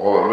ولكن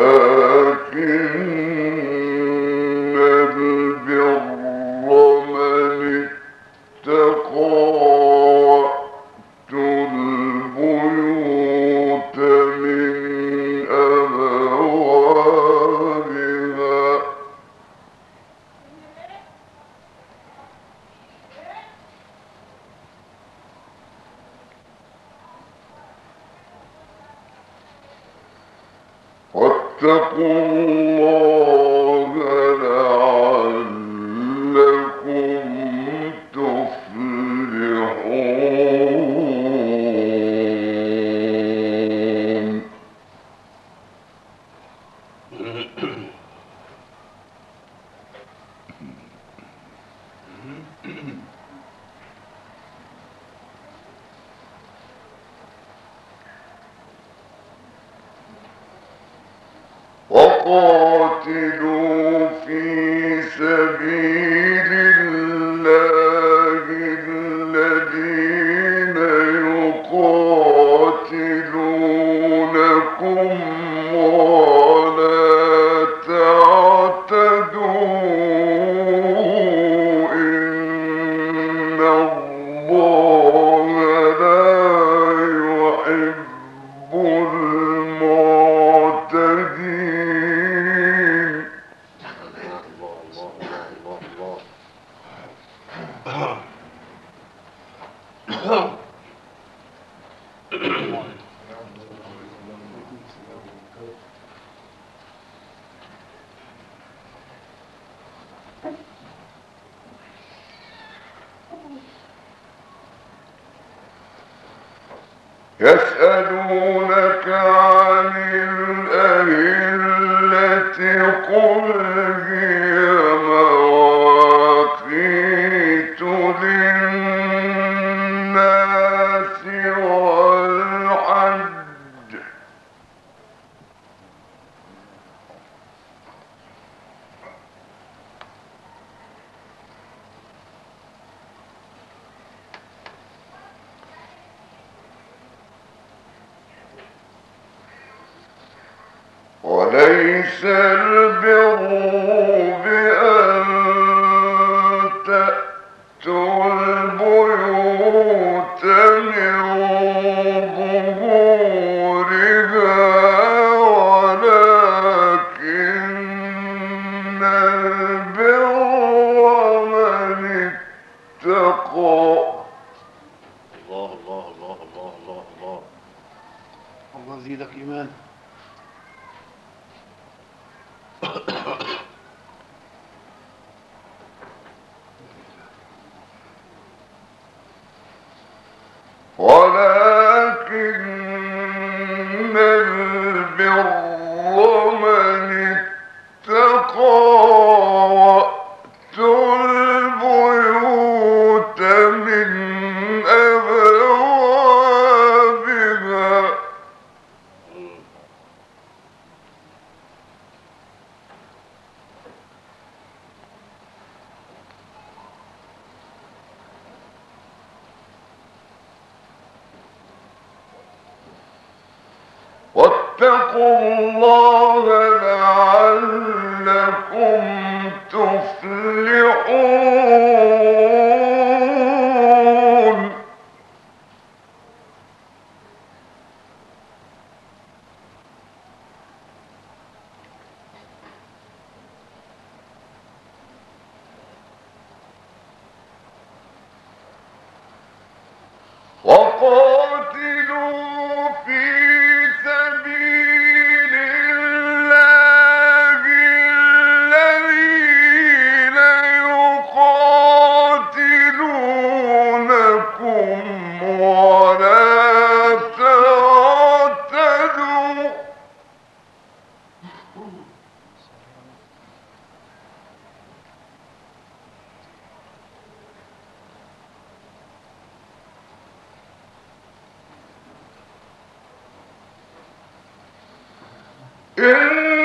وليس البر إن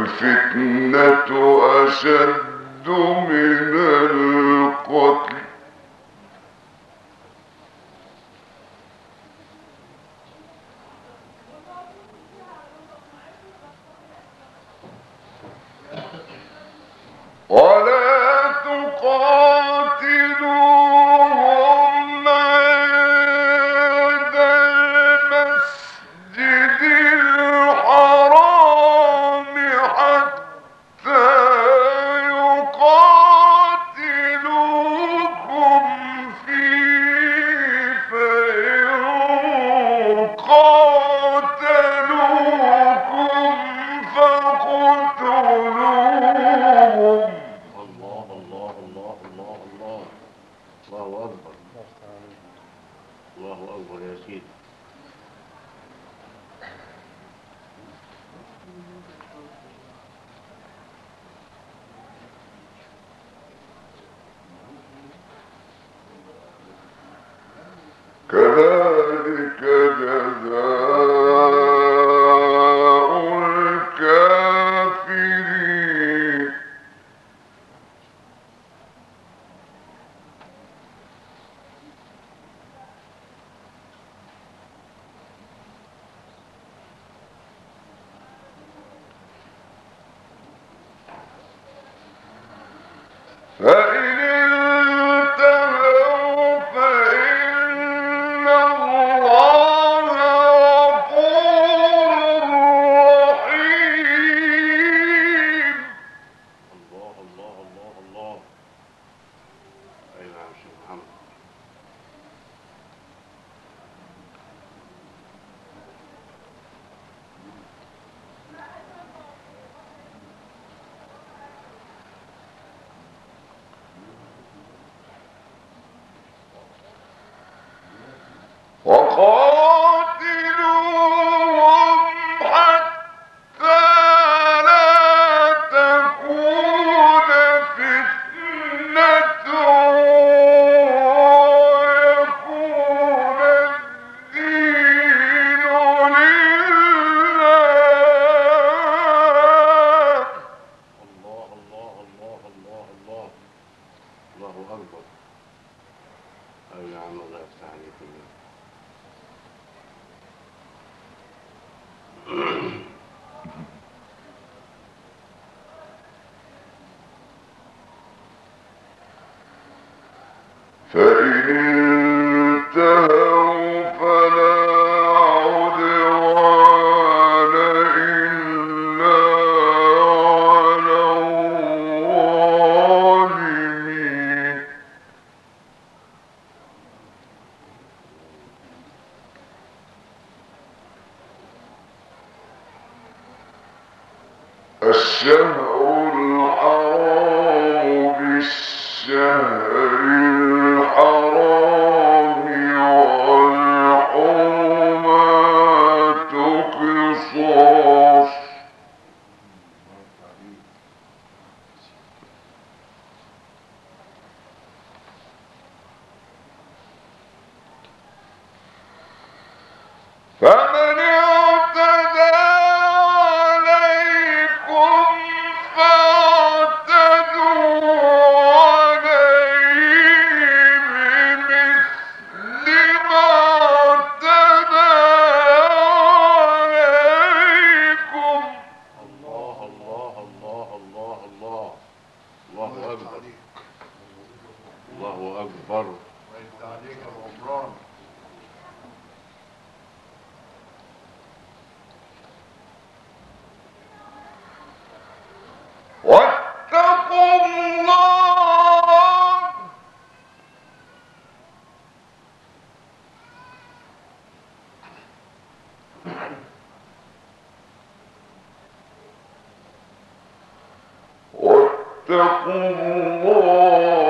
والفتنة أشد من الفتنة. كذلك جزاء الشهر الحرام بالشهر. واتقوا الله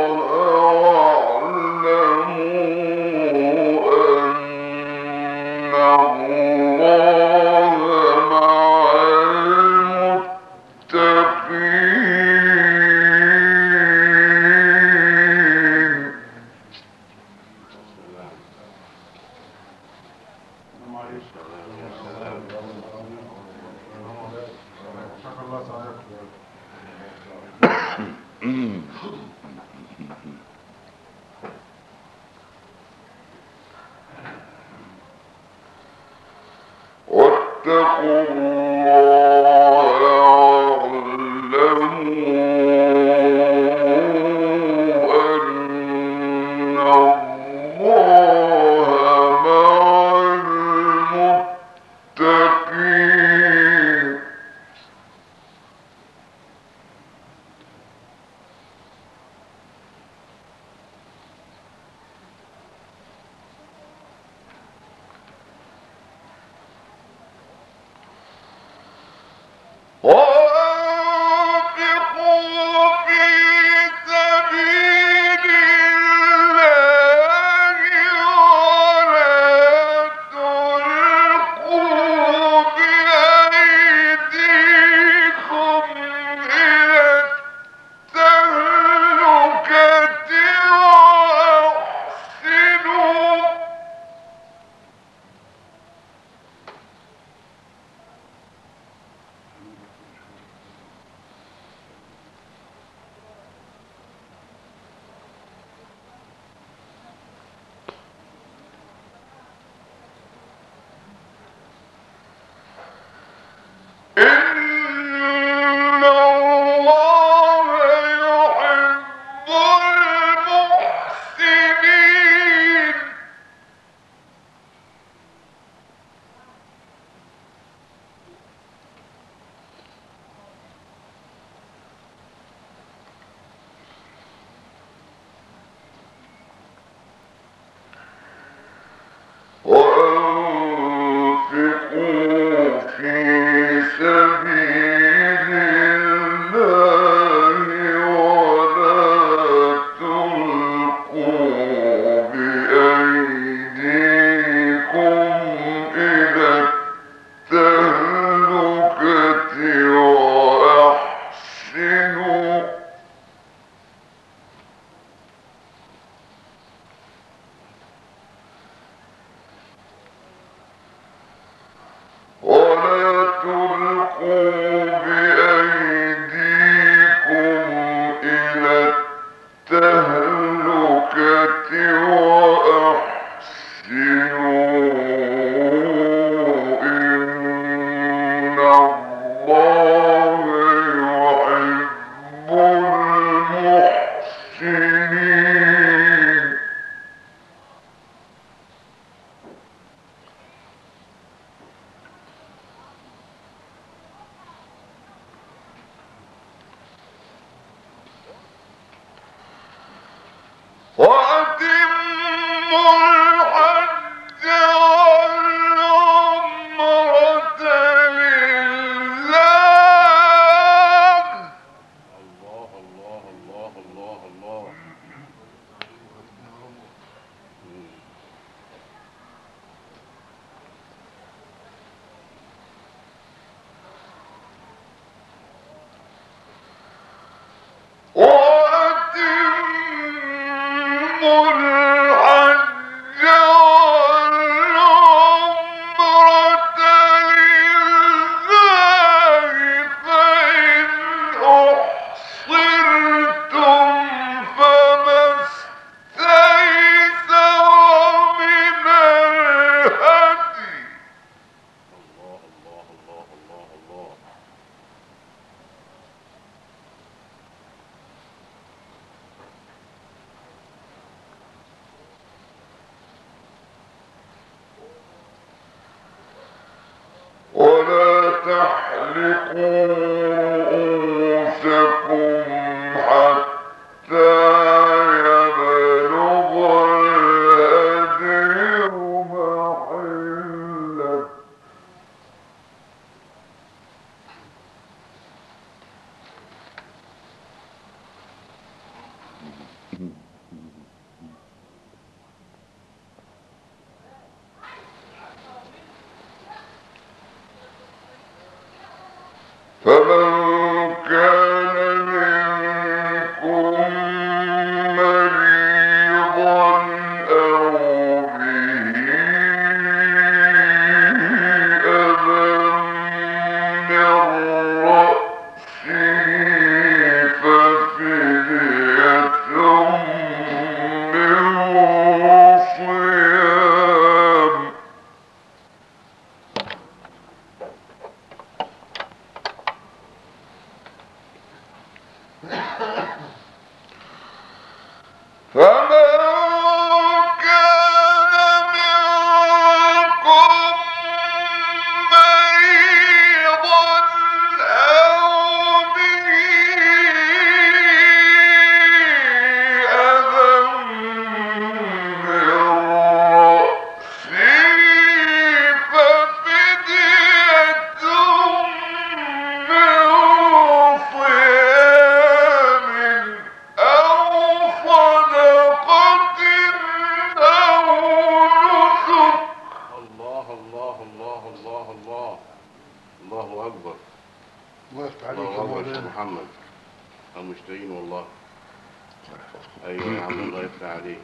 أيوة الله يفتح عليك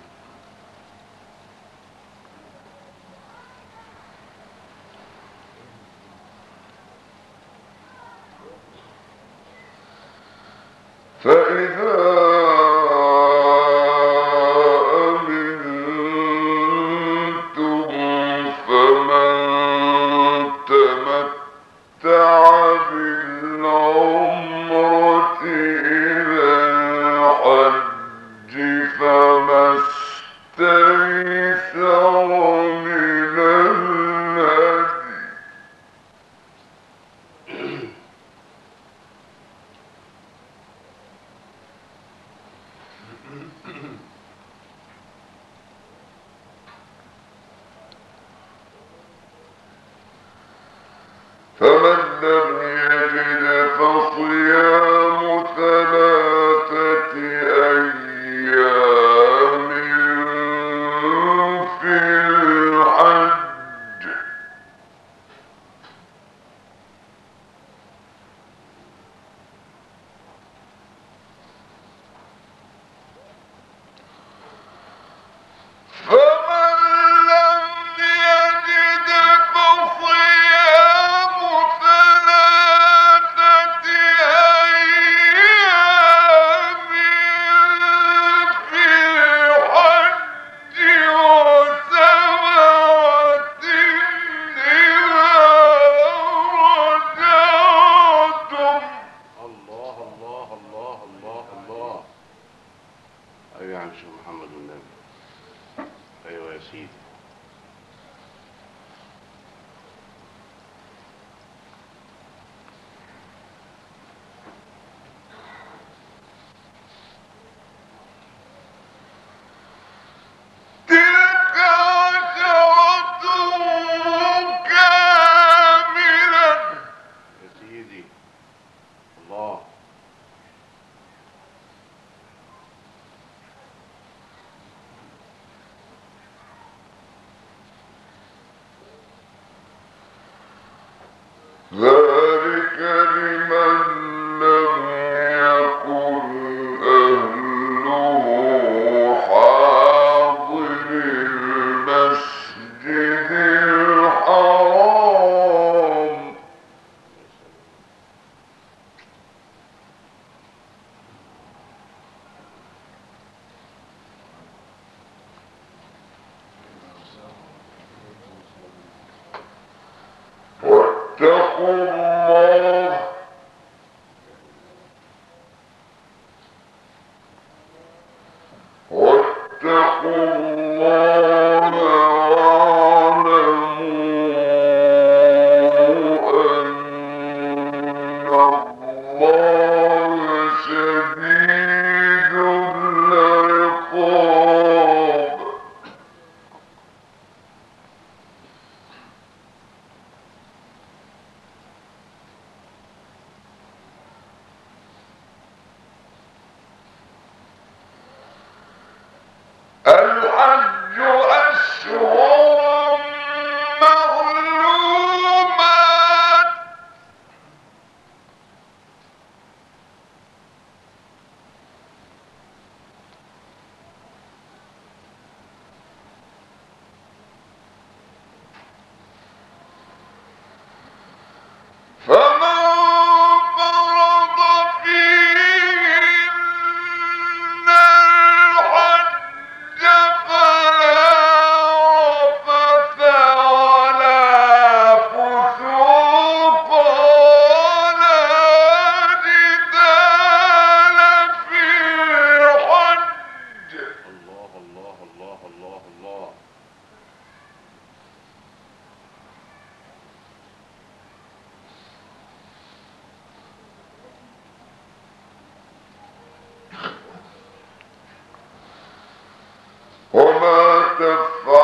بہت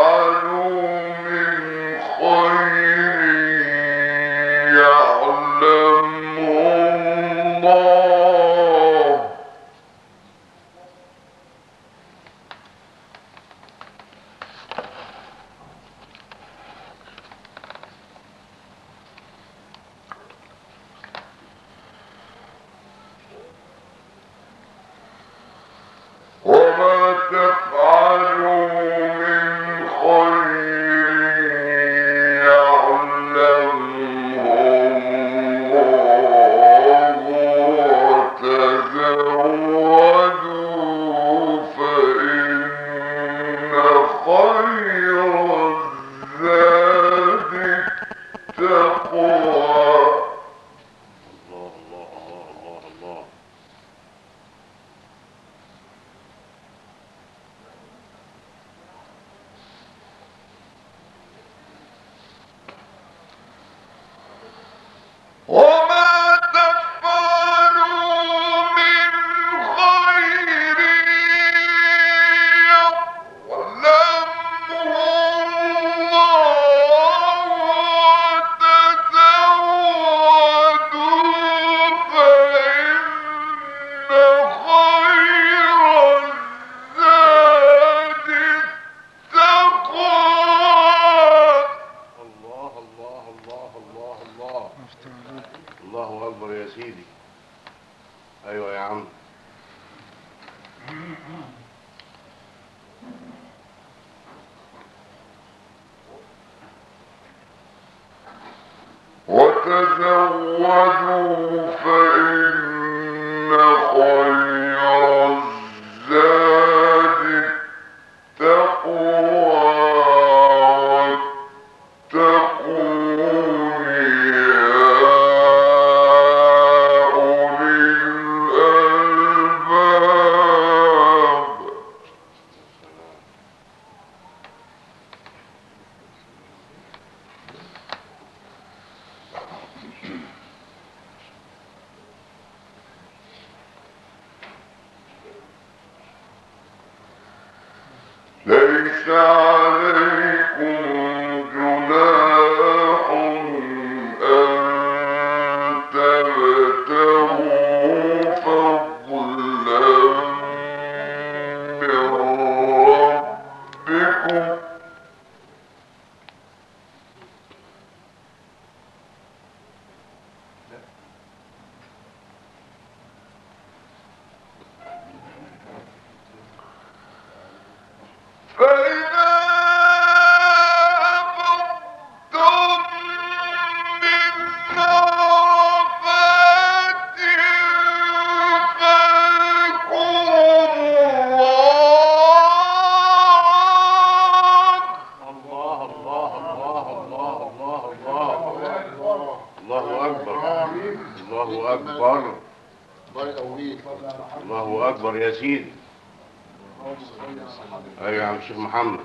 الله أكبر الله أكبر الله أكبر يا سيدي أيوة يا عم الشيخ محمد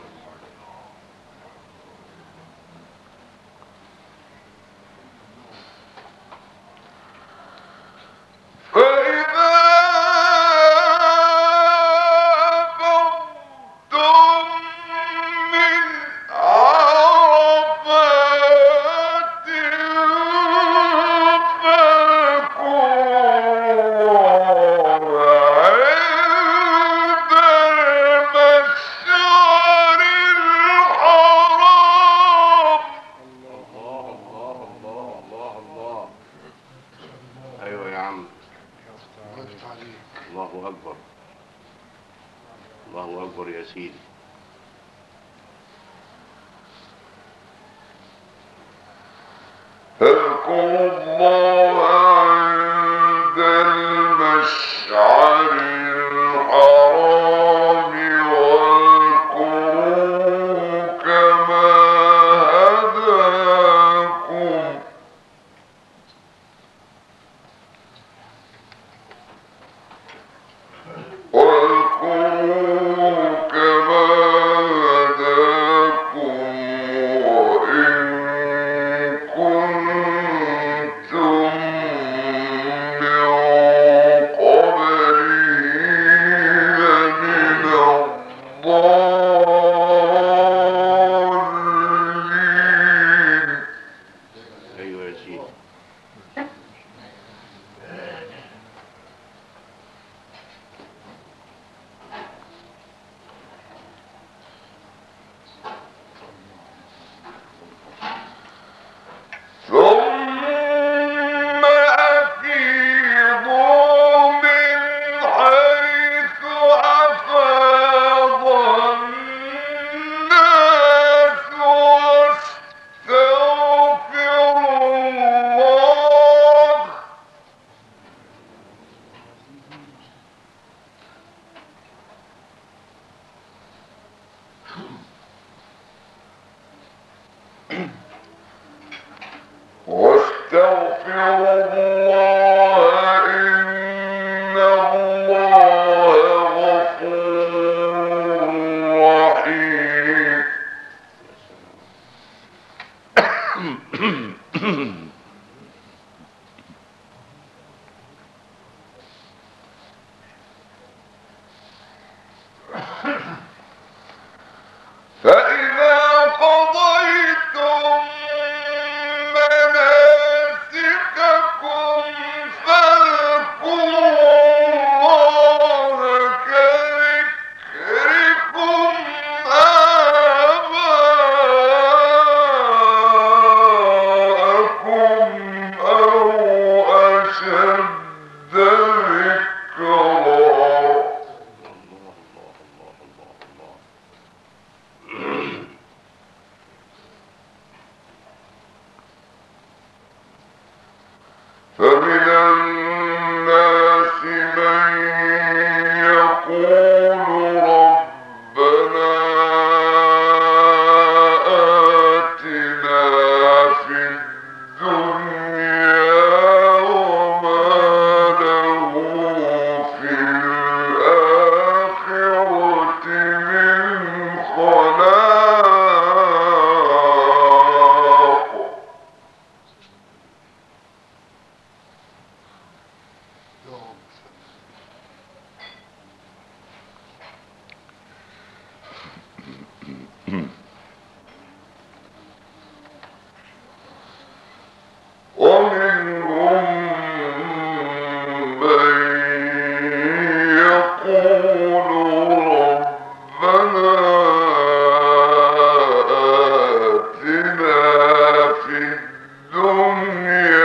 الدنيا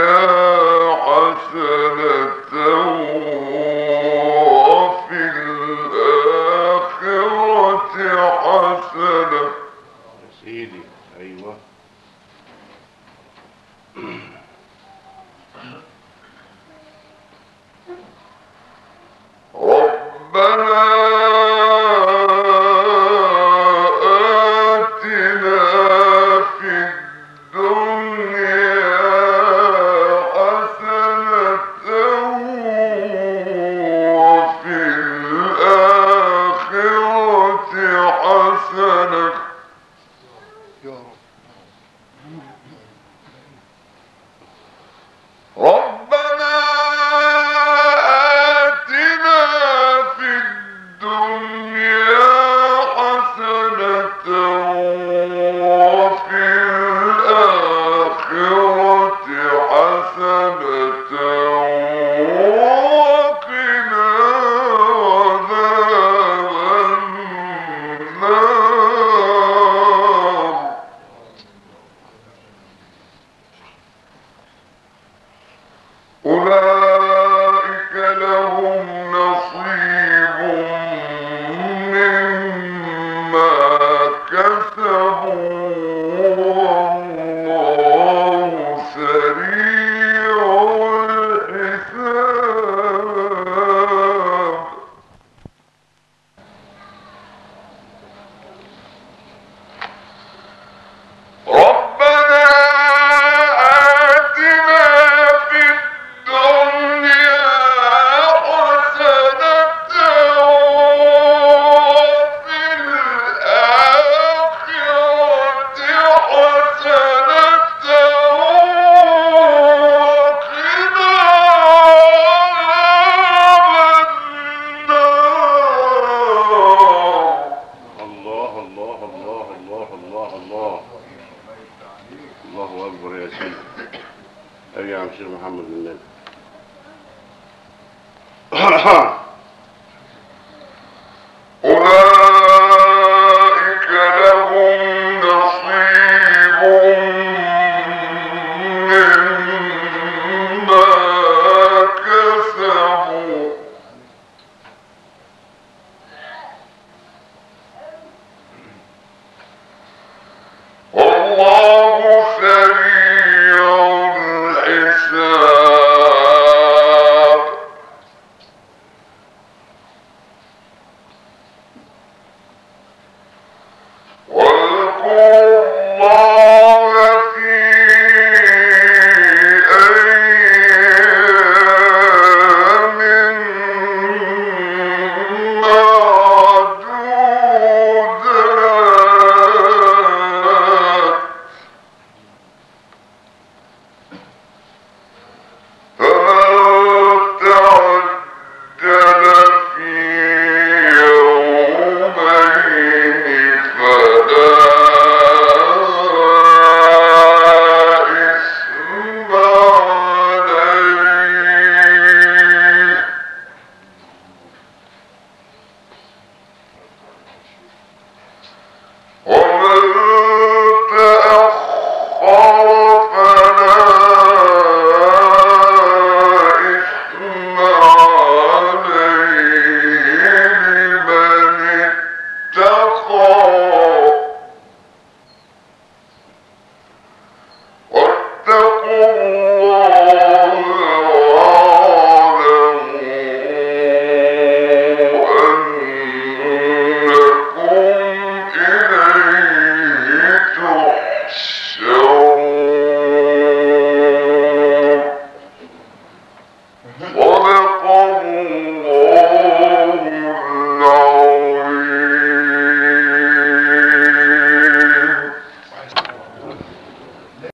ابھی عامر محمد